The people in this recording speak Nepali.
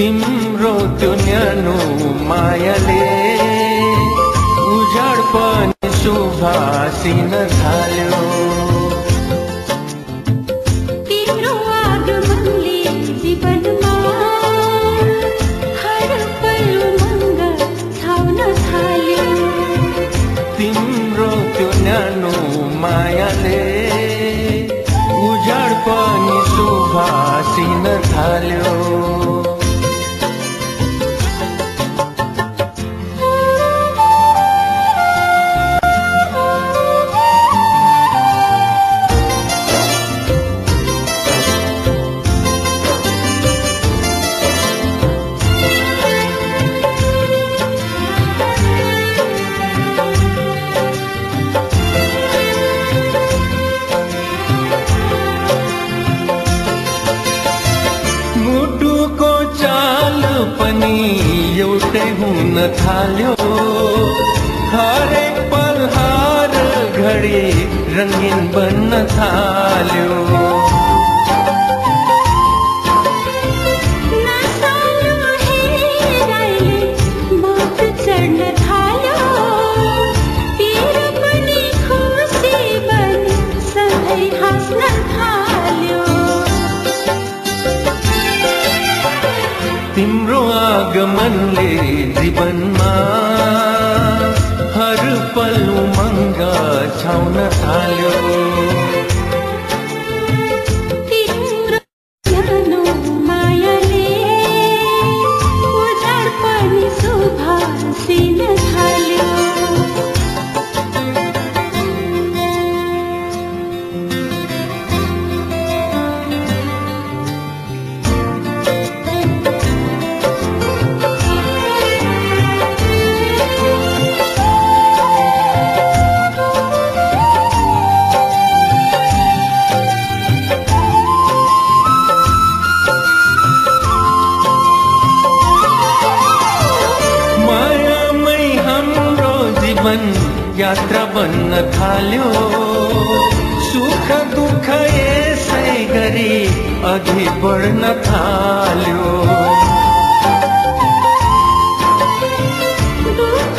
तिम्रो त्यो न्यानो मायाले उजाड पनि सुभासिन थाल्यो। तिम्रो त्यो न्यानो मायाले उजाड पनि सुभासिन थाल्यो। पनि एउटै हुन थाल्यो। हरेक पल हर घडी रङ्गिन बन्न थाल्यो। तिम्रो आगमनले जीवनमा हर पल उमङ्ग छाउन थाल्यो। यात्रा बन्न थाल्यो। सुख दुःख यसै गरी अघि बढ्न थाल्यो। दुःख